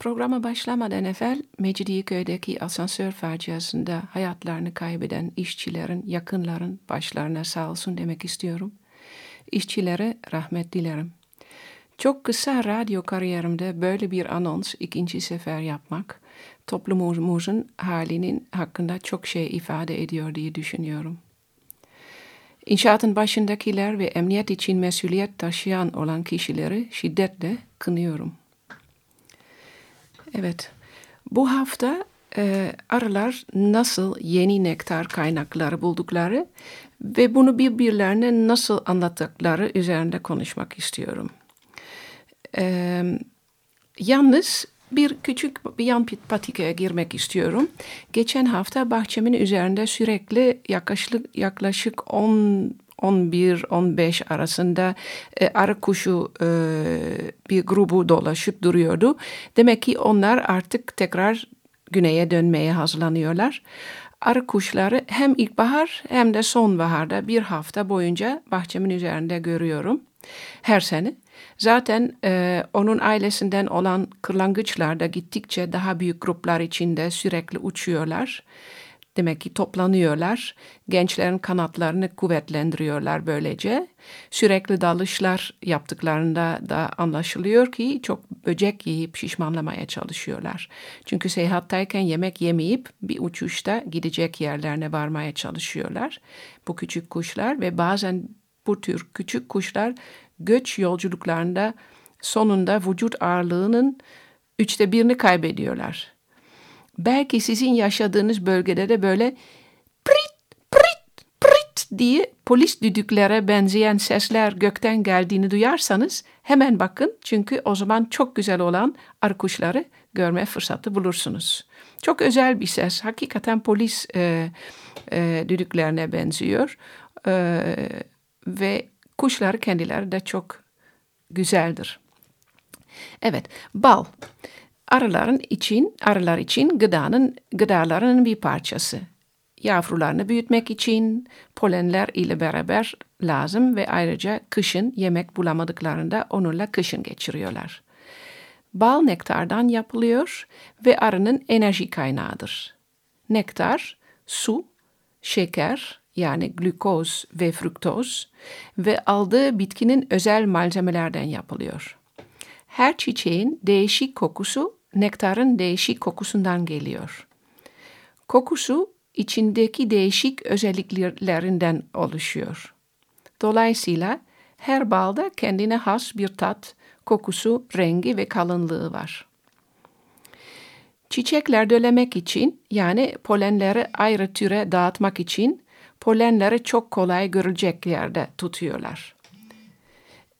Programa başlamadan evvel Mecidiyeköy'deki asansör faciasında hayatlarını kaybeden işçilerin, yakınların başlarına sağ olsun demek istiyorum. İşçilere rahmet dilerim. Çok kısa radyo kariyerimde böyle bir anons ikinci sefer yapmak toplumumuzun halinin hakkında çok şey ifade ediyor diye düşünüyorum. İnşaatın başındakiler ve emniyet için mesuliyet taşıyan olan kişileri şiddetle kınıyorum. Evet, bu hafta e, arılar nasıl yeni nektar kaynakları buldukları ve bunu birbirlerine nasıl anlattıkları üzerinde konuşmak istiyorum. E, yalnız bir küçük bir yan patikaya girmek istiyorum. Geçen hafta bahçemin üzerinde sürekli yaklaşık, yaklaşık 10 11-15 arasında e, arı kuşu e, bir grubu dolaşıp duruyordu. Demek ki onlar artık tekrar güneye dönmeye hazırlanıyorlar. Arı kuşları hem ilkbahar hem de sonbaharda bir hafta boyunca bahçemin üzerinde görüyorum. Her sene. Zaten e, onun ailesinden olan kırlangıçlar da gittikçe daha büyük gruplar içinde sürekli uçuyorlar. Demek ki toplanıyorlar. Gençlerin kanatlarını kuvvetlendiriyorlar böylece. Sürekli dalışlar yaptıklarında da anlaşılıyor ki çok böcek yiyip şişmanlamaya çalışıyorlar. Çünkü seyahattayken yemek yemeyip bir uçuşta gidecek yerlerine varmaya çalışıyorlar. Bu küçük kuşlar ve bazen bu tür küçük kuşlar göç yolculuklarında sonunda vücut ağırlığının üçte birini kaybediyorlar. Belki sizin yaşadığınız bölgede de böyle prit prit prit diye polis düdüklere benzeyen sesler gökten geldiğini duyarsanız hemen bakın çünkü o zaman çok güzel olan arı kuşları görme fırsatı bulursunuz. Çok özel bir ses. Hakikaten polis e, e, düdüklerine benziyor. E, ve kuşlar kendileri de çok güzeldir. Evet, bal arıların için, arılar için gıdanın, gıdalarının bir parçası. Yavrularını büyütmek için polenler ile beraber lazım ve ayrıca kışın yemek bulamadıklarında onunla kışın geçiriyorlar. Bal nektardan yapılıyor ve arının enerji kaynağıdır. Nektar, su, şeker yani glukoz ve fruktoz ve aldığı bitkinin özel malzemelerden yapılıyor. Her çiçeğin değişik kokusu nektarın değişik kokusundan geliyor. Kokusu içindeki değişik özelliklerinden oluşuyor. Dolayısıyla her balda kendine has bir tat, kokusu, rengi ve kalınlığı var. Çiçekler dölemek için yani polenleri ayrı türe dağıtmak için polenleri çok kolay görülecek yerde tutuyorlar.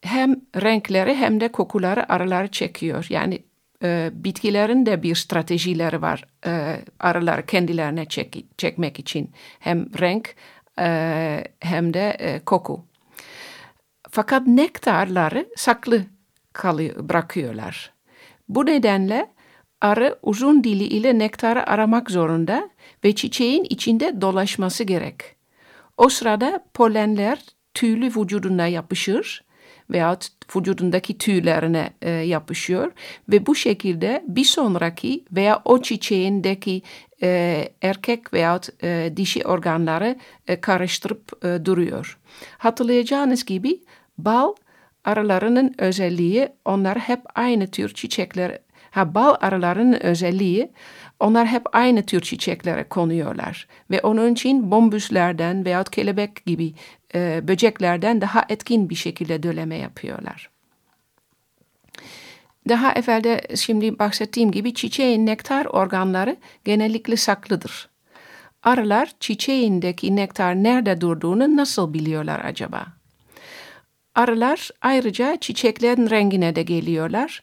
Hem renkleri hem de kokuları arıları çekiyor. Yani e, bitkilerin de bir stratejileri var e, arılar kendilerine çek, çekmek için. Hem renk e, hem de e, koku. Fakat nektarları saklı kalıyor, bırakıyorlar. Bu nedenle arı uzun dili ile nektarı aramak zorunda ve çiçeğin içinde dolaşması gerek. O sırada polenler tüylü vücuduna yapışır veyahut vücudundaki tüylerine e, yapışıyor ve bu şekilde bir sonraki veya o çiçeğindeki e, erkek veyahut e, dişi organları e, karıştırıp e, duruyor. Hatırlayacağınız gibi bal arılarının özelliği onlar hep aynı tür çiçekler Ha bal arılarının özelliği onlar hep aynı tür çiçeklere konuyorlar ve onun için bombüslerden veyahut kelebek gibi e, böceklerden daha etkin bir şekilde döleme yapıyorlar. Daha evvelde şimdi bahsettiğim gibi çiçeğin nektar organları genellikle saklıdır. Arılar çiçeğindeki nektar nerede durduğunu nasıl biliyorlar acaba? Arılar ayrıca çiçeklerin rengine de geliyorlar.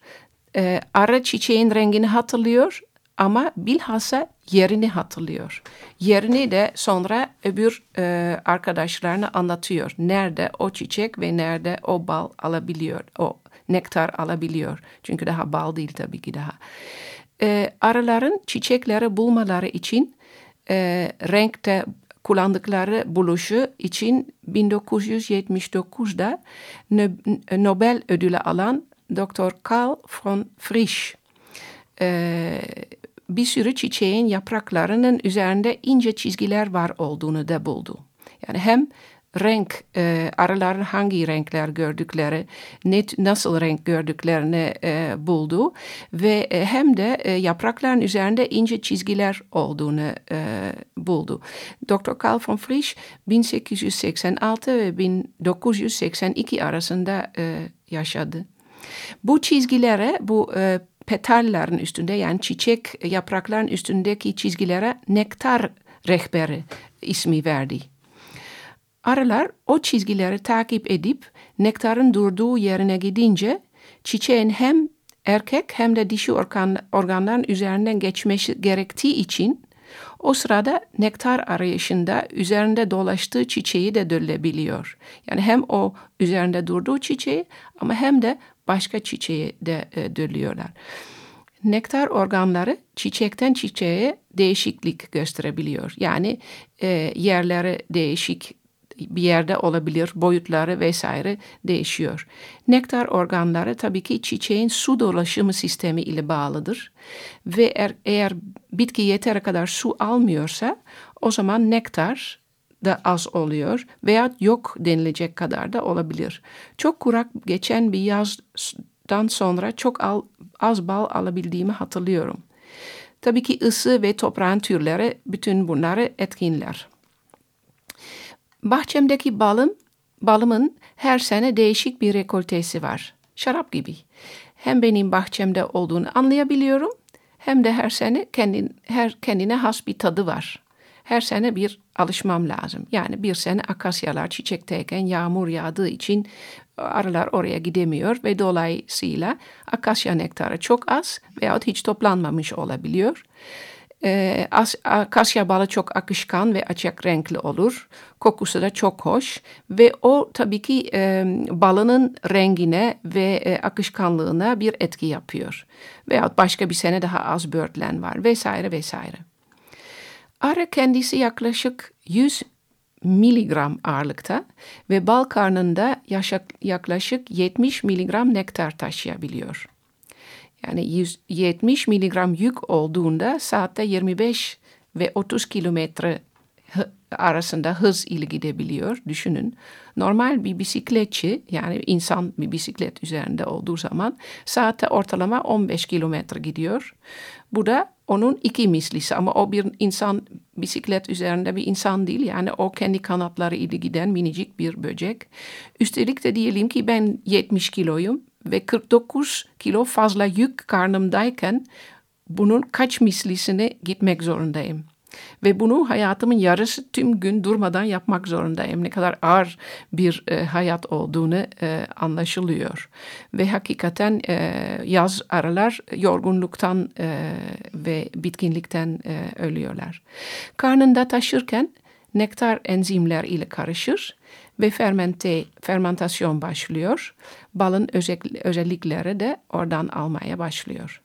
Ee, arı çiçeğin rengini hatırlıyor ama bilhassa yerini hatırlıyor. Yerini de sonra öbür e, arkadaşlarına anlatıyor. Nerede o çiçek ve nerede o bal alabiliyor, o nektar alabiliyor. Çünkü daha bal değil tabii ki daha. E, arıların çiçekleri bulmaları için e, renkte kullandıkları buluşu için 1979'da Nobel ödülü alan Dr. Karl von Frisch e, bir sürü çiçeğin yapraklarının üzerinde ince çizgiler var olduğunu da buldu. Yani hem renk e, arıların hangi renkler gördükleri, net nasıl renk gördüklerini e, buldu ve e, hem de e, yaprakların üzerinde ince çizgiler olduğunu e, buldu. Dr. Karl von Frisch 1886 ve 1982 arasında e, yaşadı. Bu çizgilere, bu e, petallerin üstünde yani çiçek yaprakların üstündeki çizgilere nektar rehberi ismi verdi. Arılar o çizgileri takip edip nektarın durduğu yerine gidince çiçeğin hem erkek hem de dişi organ, organların üzerinden geçmesi gerektiği için o sırada nektar arayışında üzerinde dolaştığı çiçeği de dölebiliyor. Yani hem o üzerinde durduğu çiçeği ama hem de başka çiçeği de e, dölüyorlar. Nektar organları çiçekten çiçeğe değişiklik gösterebiliyor. Yani e, yerleri değişik bir yerde olabilir, boyutları vesaire değişiyor. Nektar organları tabii ki çiçeğin su dolaşımı sistemi ile bağlıdır. Ve er, eğer bitki yeteri kadar su almıyorsa o zaman nektar da az oluyor veya yok denilecek kadar da olabilir. Çok kurak geçen bir yazdan sonra çok al, az bal alabildiğimi hatırlıyorum. Tabii ki ısı ve toprağın türleri bütün bunları etkinler. Bahçemdeki balım, balımın her sene değişik bir rekoltesi var. Şarap gibi. Hem benim bahçemde olduğunu anlayabiliyorum hem de her sene kendin, her kendine has bir tadı var. Her sene bir alışmam lazım. Yani bir sene akasyalar çiçekteyken yağmur yağdığı için arılar oraya gidemiyor ve dolayısıyla akasya nektarı çok az veyahut hiç toplanmamış olabiliyor. E, akasya balı çok akışkan ve açık renkli olur. Kokusu da çok hoş ve o tabii ki e, balının rengine ve e, akışkanlığına bir etki yapıyor. Veyahut başka bir sene daha az böğürtlen var vesaire vesaire. Arı kendisi yaklaşık 100 miligram ağırlıkta ve bal karnında yaklaşık 70 miligram nektar taşıyabiliyor. Yani 170 miligram yük olduğunda saatte 25 ve 30 kilometre arasında hız ile gidebiliyor. Düşünün. Normal bir bisikletçi yani insan bir bisiklet üzerinde olduğu zaman saatte ortalama 15 kilometre gidiyor. Bu da onun iki mislisi ama o bir insan bisiklet üzerinde bir insan değil yani o kendi kanatları ile giden minicik bir böcek. Üstelik de diyelim ki ben 70 kiloyum ve 49 kilo fazla yük karnımdayken bunun kaç mislisine gitmek zorundayım. Ve bunu hayatımın yarısı tüm gün durmadan yapmak zorundayım. Ne kadar ağır bir e, hayat olduğunu e, anlaşılıyor. Ve hakikaten e, yaz aralar yorgunluktan e, ve bitkinlikten e, ölüyorlar. Karnında taşırken nektar enzimler ile karışır ve fermente, fermentasyon başlıyor. Balın özellikleri de oradan almaya başlıyor.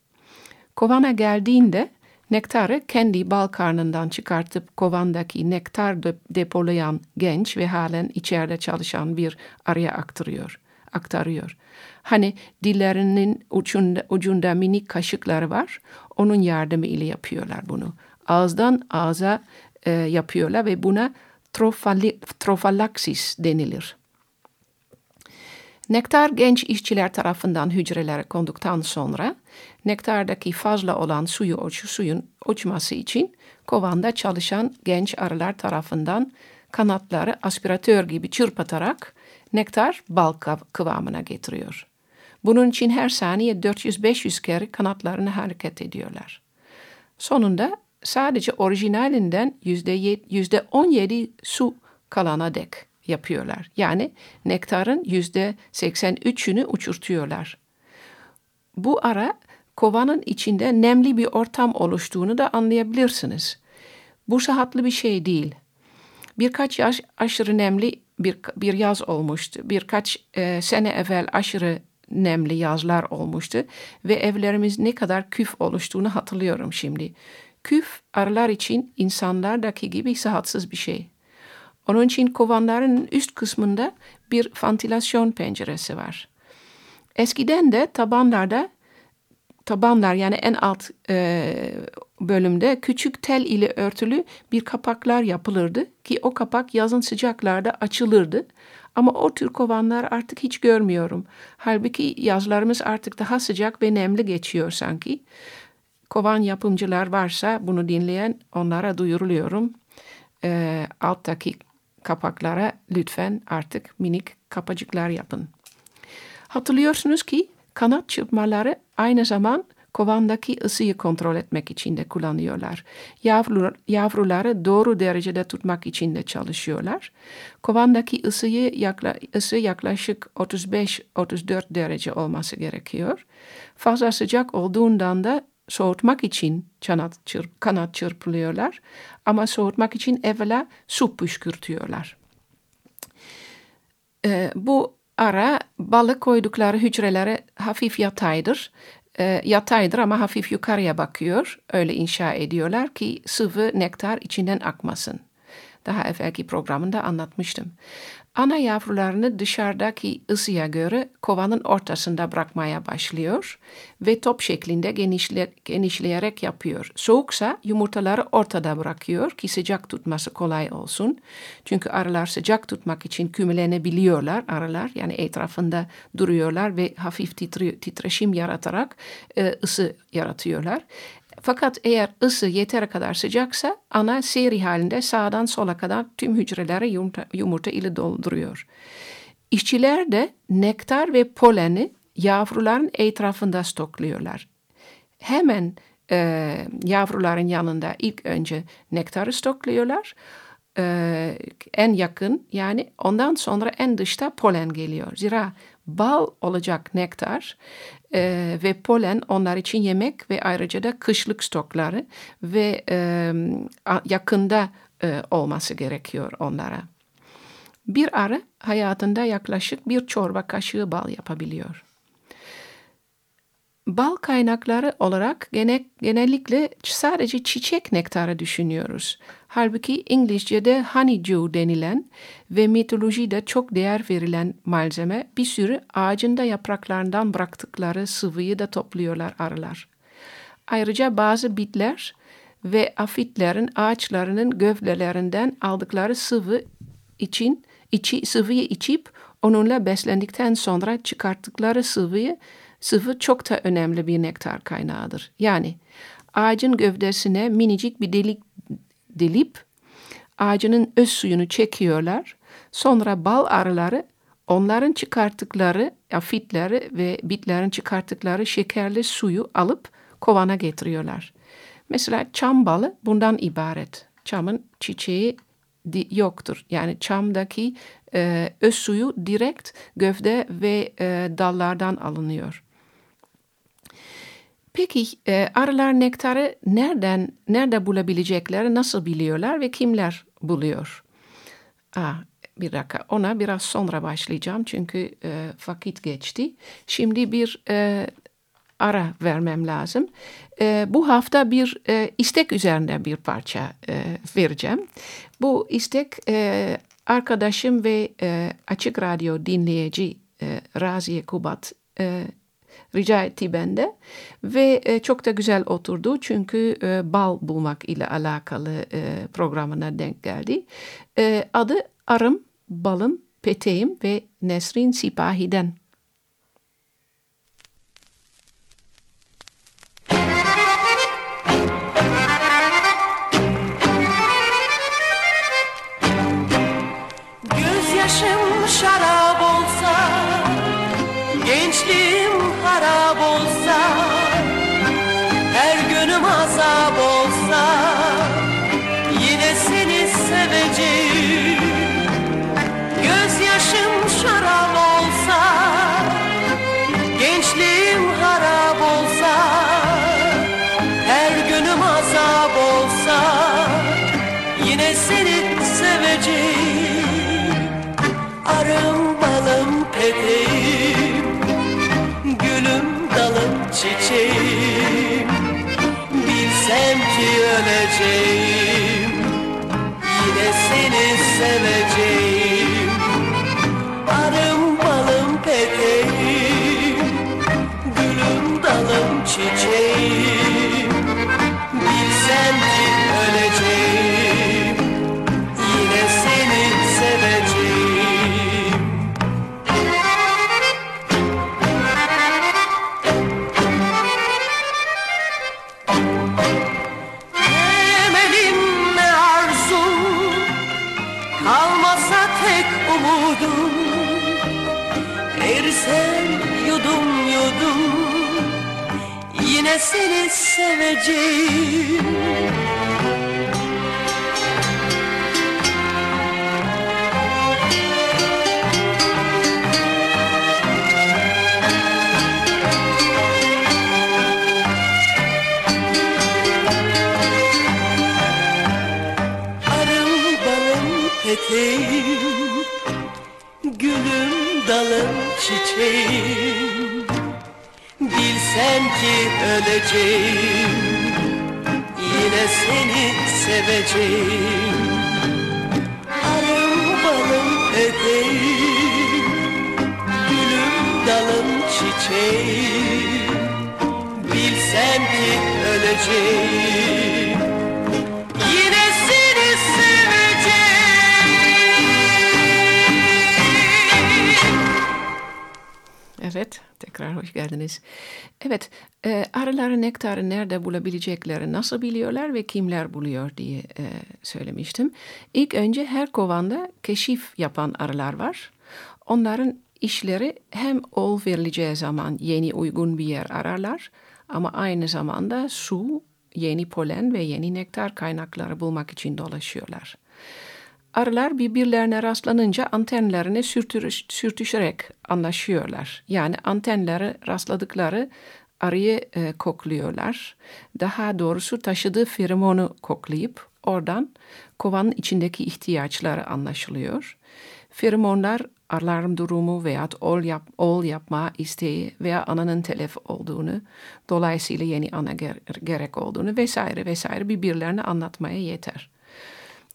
Kovana geldiğinde nektarı kendi bal karnından çıkartıp kovandaki nektar depolayan genç ve halen içeride çalışan bir araya aktarıyor. aktarıyor. Hani dillerinin ucunda, ucunda minik kaşıkları var. Onun yardımı ile yapıyorlar bunu. Ağızdan ağza e, yapıyorlar ve buna trofalaksis denilir. Nektar genç işçiler tarafından hücrelere konduktan sonra nektardaki fazla olan suyu uç, suyun uçması için kovanda çalışan genç arılar tarafından kanatları aspiratör gibi çırpatarak nektar bal kıvamına getiriyor. Bunun için her saniye 400-500 kere kanatlarını hareket ediyorlar. Sonunda sadece orijinalinden yüzde on yedi su kalana dek yapıyorlar. Yani nektarın yüzde seksen üçünü uçurtuyorlar. Bu ara kovanın içinde nemli bir ortam oluştuğunu da anlayabilirsiniz. Bu sıhhatli bir şey değil. Birkaç yaş aşırı nemli bir, bir yaz olmuştu. Birkaç e, sene evvel aşırı nemli yazlar olmuştu ve evlerimiz ne kadar küf oluştuğunu hatırlıyorum şimdi. Küf arılar için insanlardaki gibi sıhhatsız bir şey. Onun için kovanların üst kısmında bir ventilasyon penceresi var. Eskiden de tabanlarda tabanlar yani en alt e, bölümde küçük tel ile örtülü bir kapaklar yapılırdı ki o kapak yazın sıcaklarda açılırdı. Ama o tür kovanlar artık hiç görmüyorum. Halbuki yazlarımız artık daha sıcak ve nemli geçiyor sanki. Kovan yapımcılar varsa bunu dinleyen onlara duyuruluyorum. E, alttaki kapaklara lütfen artık minik kapacıklar yapın. Hatırlıyorsunuz ki kanat çırpmaları aynı zaman kovandaki ısıyı kontrol etmek için de kullanıyorlar. Yavru, yavruları doğru derecede tutmak için de çalışıyorlar. Kovandaki ısıyı yakla, ısı yaklaşık 35-34 derece olması gerekiyor. Fazla sıcak olduğundan da soğutmak için kanat, çırp, kanat çırpılıyorlar ama soğutmak için evvela su püskürtüyorlar. Ee, bu ara balık koydukları hücreleri hafif yataydır. E, yataydır ama hafif yukarıya bakıyor. Öyle inşa ediyorlar ki sıvı nektar içinden akmasın. Daha evvelki programında anlatmıştım. Ana yavrularını dışarıdaki ısıya göre kovanın ortasında bırakmaya başlıyor ve top şeklinde genişle, genişleyerek yapıyor. Soğuksa yumurtaları ortada bırakıyor ki sıcak tutması kolay olsun. Çünkü arılar sıcak tutmak için kümelenebiliyorlar arılar yani etrafında duruyorlar ve hafif titre, titreşim yaratarak e, ısı yaratıyorlar. Fakat eğer ısı yeteri kadar sıcaksa ana seri halinde sağdan sola kadar tüm hücreleri yumurta, yumurta ile dolduruyor. İşçiler de nektar ve poleni yavruların etrafında stokluyorlar. Hemen e, yavruların yanında ilk önce nektarı stokluyorlar. E, en yakın yani ondan sonra en dışta polen geliyor. Zira bal olacak nektar e, ve polen onlar için yemek ve ayrıca da kışlık stokları ve e, yakında e, olması gerekiyor onlara. Bir arı hayatında yaklaşık bir çorba kaşığı bal yapabiliyor. Bal kaynakları olarak gene, genellikle sadece çiçek nektarı düşünüyoruz. Halbuki İngilizce'de honeydew denilen ve mitolojide çok değer verilen malzeme bir sürü ağacında yapraklarından bıraktıkları sıvıyı da topluyorlar arılar. Ayrıca bazı bitler ve afitlerin ağaçlarının gövdelerinden aldıkları sıvı için içi, sıvıyı içip onunla beslendikten sonra çıkarttıkları sıvıyı sıvı çok da önemli bir nektar kaynağıdır. Yani ağacın gövdesine minicik bir delik delip ağacının öz suyunu çekiyorlar. Sonra bal arıları onların çıkarttıkları afitleri ve bitlerin çıkarttıkları şekerli suyu alıp kovana getiriyorlar. Mesela çam balı bundan ibaret. Çamın çiçeği yoktur. Yani çamdaki e, öz suyu direkt gövde ve e, dallardan alınıyor. Peki e, arılar nektarı nereden nerede bulabilecekleri nasıl biliyorlar ve kimler buluyor? Aa, bir dakika ona biraz sonra başlayacağım çünkü e, vakit geçti. Şimdi bir e, ara vermem lazım. E, bu hafta bir e, istek üzerinde bir parça e, vereceğim. Bu istek e, arkadaşım ve e, Açık Radyo dinleyici e, Raziye Kubat e, rica etti bende ve e, çok da güzel oturdu çünkü e, bal bulmak ile alakalı e, programına denk geldi. E, adı Arım, Balım, Peteğim ve Nesrin Sipahi'den. Gülüm dalım çiçeğim. Bilsem ki öleceğim. Yine seni seveceğim. Arım balım peteğim Gülüm dalım çiçeğim. Bilsem ki öleceğim Evet, tekrar hoş geldiniz. Evet, e, arıları nektarı nerede bulabilecekleri nasıl biliyorlar ve kimler buluyor diye e, söylemiştim. İlk önce her kovanda keşif yapan arılar var. Onların işleri hem ol verileceği zaman yeni uygun bir yer ararlar ama aynı zamanda su, yeni polen ve yeni nektar kaynakları bulmak için dolaşıyorlar. Arılar birbirlerine rastlanınca antenlerini sürtürüş, sürtüşerek anlaşıyorlar. Yani antenleri rastladıkları arıyı e, kokluyorlar. Daha doğrusu taşıdığı feromonu koklayıp oradan kovanın içindeki ihtiyaçları anlaşılıyor. Feromonlar alarm durumu veya ol, yap, ol yapma isteği veya ananın telef olduğunu, dolayısıyla yeni ana ger- gerek olduğunu vesaire vesaire birbirlerine anlatmaya yeter.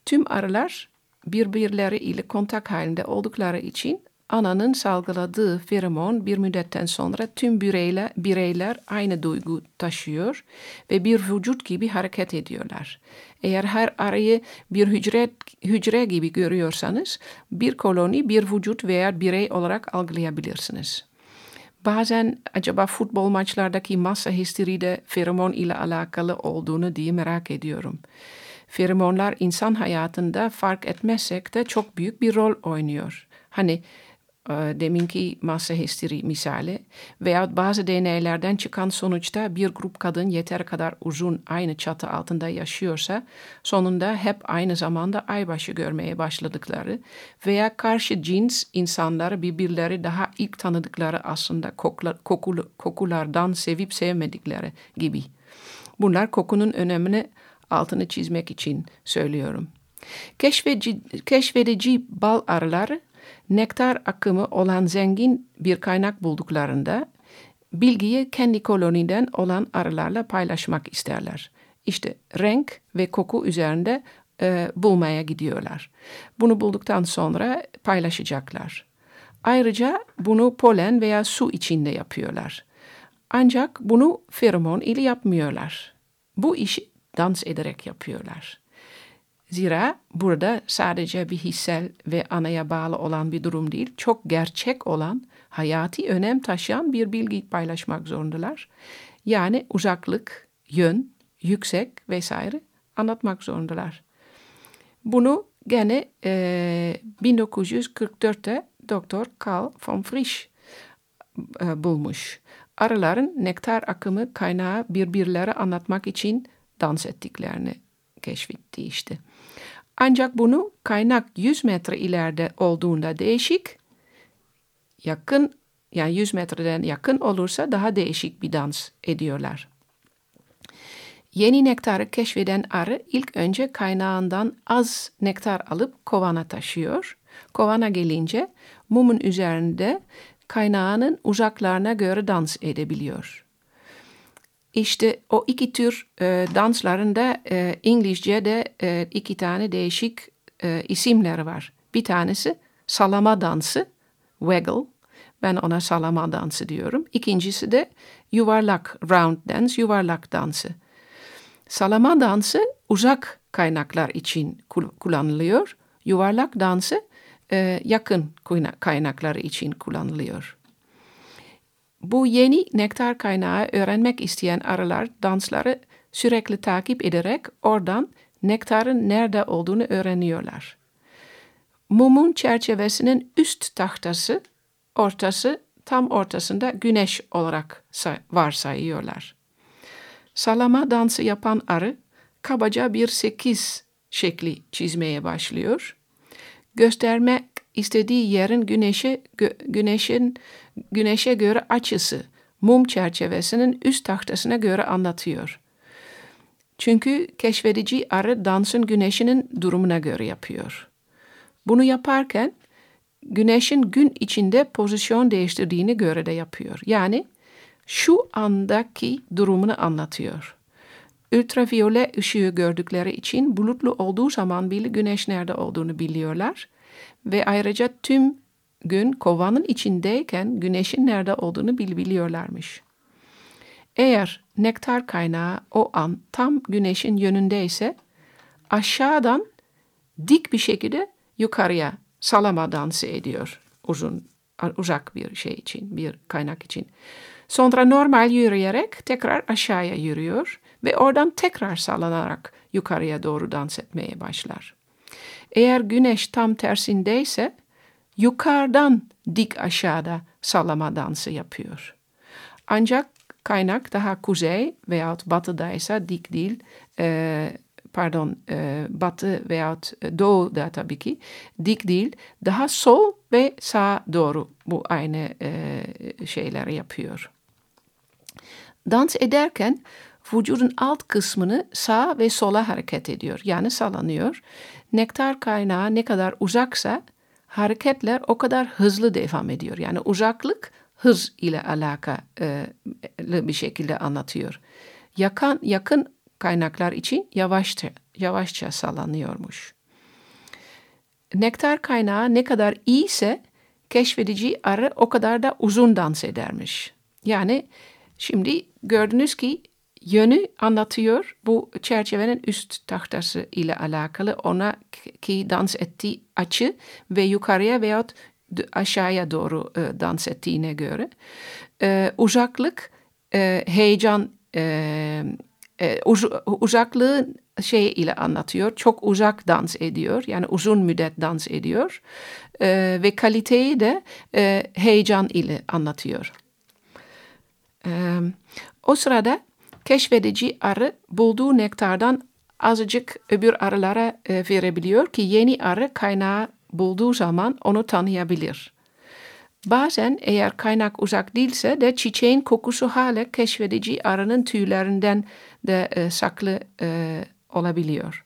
Tüm arılar birbirleri ile kontak halinde oldukları için ananın salgıladığı feromon bir müddetten sonra tüm bireyler, bireyler aynı duygu taşıyor ve bir vücut gibi hareket ediyorlar. Eğer her arıyı bir hücre, hücre gibi görüyorsanız bir koloni bir vücut veya birey olarak algılayabilirsiniz. Bazen acaba futbol maçlardaki masa histeride feromon ile alakalı olduğunu diye merak ediyorum. Feromonlar insan hayatında fark etmezsek de çok büyük bir rol oynuyor. Hani e, deminki masa histeri misali veya bazı deneylerden çıkan sonuçta bir grup kadın yeter kadar uzun aynı çatı altında yaşıyorsa sonunda hep aynı zamanda aybaşı görmeye başladıkları veya karşı cins insanları birbirleri daha ilk tanıdıkları aslında kokla, kokulu, kokulardan sevip sevmedikleri gibi. Bunlar kokunun önemini altını çizmek için söylüyorum. Keşfedici, keşfedici bal arıları nektar akımı olan zengin bir kaynak bulduklarında bilgiyi kendi koloniden olan arılarla paylaşmak isterler. İşte renk ve koku üzerinde e, bulmaya gidiyorlar. Bunu bulduktan sonra paylaşacaklar. Ayrıca bunu polen veya su içinde yapıyorlar. Ancak bunu feromon ile yapmıyorlar. Bu işi dans ederek yapıyorlar. Zira burada sadece bir hissel ve anaya bağlı olan bir durum değil, çok gerçek olan, hayati önem taşıyan bir bilgi paylaşmak zorundalar. Yani uzaklık, yön, yüksek vesaire anlatmak zorundalar. Bunu gene e, 1944'te Doktor Karl von Frisch e, bulmuş. Arıların nektar akımı kaynağı birbirleri anlatmak için dans ettiklerini keşfetti işte. Ancak bunu kaynak 100 metre ileride olduğunda değişik, yakın yani 100 metreden yakın olursa daha değişik bir dans ediyorlar. Yeni nektarı keşfeden arı ilk önce kaynağından az nektar alıp kovana taşıyor. Kovana gelince mumun üzerinde kaynağının uzaklarına göre dans edebiliyor. İşte o iki tür e, danslarında e, İngilizce'de e, iki tane değişik e, isimleri var. Bir tanesi salama dansı, waggle. Ben ona salama dansı diyorum. İkincisi de yuvarlak, round dance, yuvarlak dansı. Salama dansı uzak kaynaklar için kullanılıyor. Yuvarlak dansı e, yakın kaynakları için kullanılıyor. Bu yeni nektar kaynağı öğrenmek isteyen arılar dansları sürekli takip ederek oradan nektarın nerede olduğunu öğreniyorlar. Mumun çerçevesinin üst tahtası, ortası tam ortasında güneş olarak varsayıyorlar. Salama dansı yapan arı kabaca bir sekiz şekli çizmeye başlıyor. Göstermek istediği yerin güneşe, güneşin güneşe göre açısı mum çerçevesinin üst tahtasına göre anlatıyor. Çünkü keşfedici arı dansın güneşinin durumuna göre yapıyor. Bunu yaparken güneşin gün içinde pozisyon değiştirdiğini göre de yapıyor. Yani şu andaki durumunu anlatıyor. Ultraviyole ışığı gördükleri için bulutlu olduğu zaman bile güneş nerede olduğunu biliyorlar. Ve ayrıca tüm gün kovanın içindeyken güneşin nerede olduğunu bil biliyorlarmış. Eğer nektar kaynağı o an tam güneşin yönündeyse aşağıdan dik bir şekilde yukarıya salama dansı ediyor uzun uzak bir şey için, bir kaynak için. Sonra normal yürüyerek tekrar aşağıya yürüyor ve oradan tekrar sallanarak yukarıya doğru dans etmeye başlar. Eğer güneş tam tersindeyse yukarıdan dik aşağıda sallama dansı yapıyor. Ancak kaynak daha kuzey veyahut batıdaysa dik değil, e, pardon e, batı veyahut doğu da tabii ki dik değil, daha sol ve sağ doğru bu aynı e, şeyleri yapıyor. Dans ederken vücudun alt kısmını sağ ve sola hareket ediyor. Yani sallanıyor. Nektar kaynağı ne kadar uzaksa hareketler o kadar hızlı devam ediyor. Yani uzaklık hız ile alakalı bir şekilde anlatıyor. Yakın, yakın kaynaklar için yavaşça, yavaşça sallanıyormuş. Nektar kaynağı ne kadar iyiyse keşfedici arı o kadar da uzun dans edermiş. Yani şimdi gördünüz ki yönü anlatıyor. Bu çerçevenin üst tahtası ile alakalı ona ki dans ettiği açı ve yukarıya veyahut aşağıya doğru e, dans ettiğine göre. E, uzaklık, e, heyecan, e, e, uz, uzaklığı şey ile anlatıyor. Çok uzak dans ediyor. Yani uzun müddet dans ediyor. E, ve kaliteyi de e, heyecan ile anlatıyor. E, o sırada keşfedici arı bulduğu nektardan azıcık öbür arılara e, verebiliyor ki yeni arı kaynağı bulduğu zaman onu tanıyabilir. Bazen eğer kaynak uzak değilse de çiçeğin kokusu hala keşfedici arının tüylerinden de e, saklı e, olabiliyor.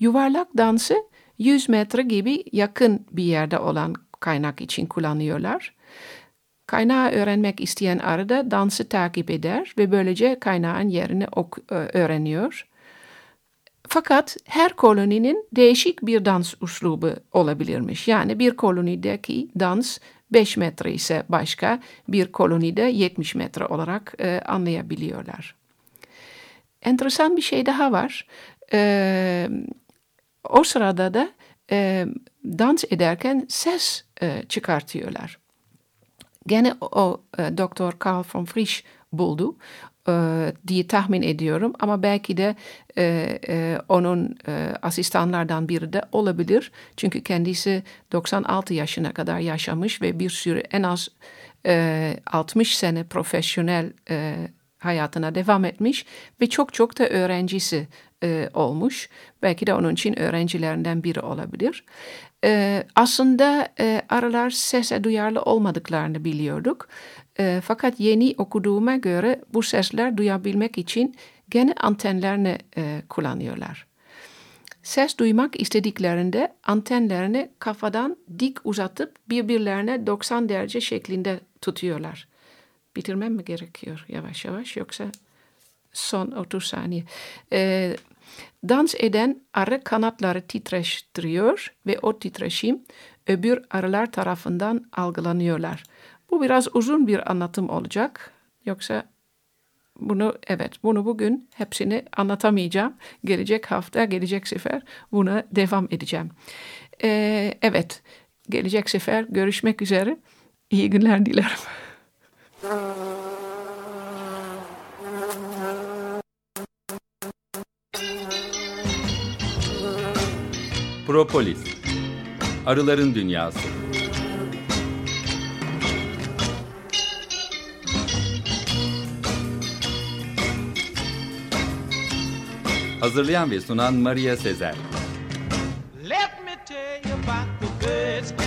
Yuvarlak dansı 100 metre gibi yakın bir yerde olan kaynak için kullanıyorlar. Kaynağı öğrenmek isteyen arı da dansı takip eder ve böylece kaynağın yerini ok öğreniyor. Fakat her koloninin değişik bir dans uslubu olabilirmiş. Yani bir kolonideki dans 5 metre ise başka bir kolonide 70 metre olarak e, anlayabiliyorlar. Enteresan bir şey daha var. E, o sırada da e, dans ederken ses e, çıkartıyorlar. Gene o e, Doktor Karl von Frisch buldu e, diye tahmin ediyorum ama belki de e, e, onun e, asistanlardan biri de olabilir. Çünkü kendisi 96 yaşına kadar yaşamış ve bir sürü en az e, 60 sene profesyonel e, hayatına devam etmiş ve çok çok da öğrencisi e, olmuş. Belki de onun için öğrencilerinden biri olabilir. E, aslında e, aralar sese duyarlı olmadıklarını biliyorduk. E, fakat yeni okuduğuma göre bu sesler duyabilmek için gene antenlerini e, kullanıyorlar. Ses duymak istediklerinde antenlerini kafadan dik uzatıp birbirlerine 90 derece şeklinde tutuyorlar. Bitirmem mi gerekiyor yavaş yavaş yoksa son 30 saniye. Ee, dans eden arı kanatları titreştiriyor ve o titreşim öbür arılar tarafından algılanıyorlar. Bu biraz uzun bir anlatım olacak. Yoksa bunu evet bunu bugün hepsini anlatamayacağım. Gelecek hafta gelecek sefer buna devam edeceğim. Ee, evet gelecek sefer görüşmek üzere. İyi günler dilerim. Propolis Arıların Dünyası. Hazırlayan ve sunan Maria Sezer. Let me tell you about the birds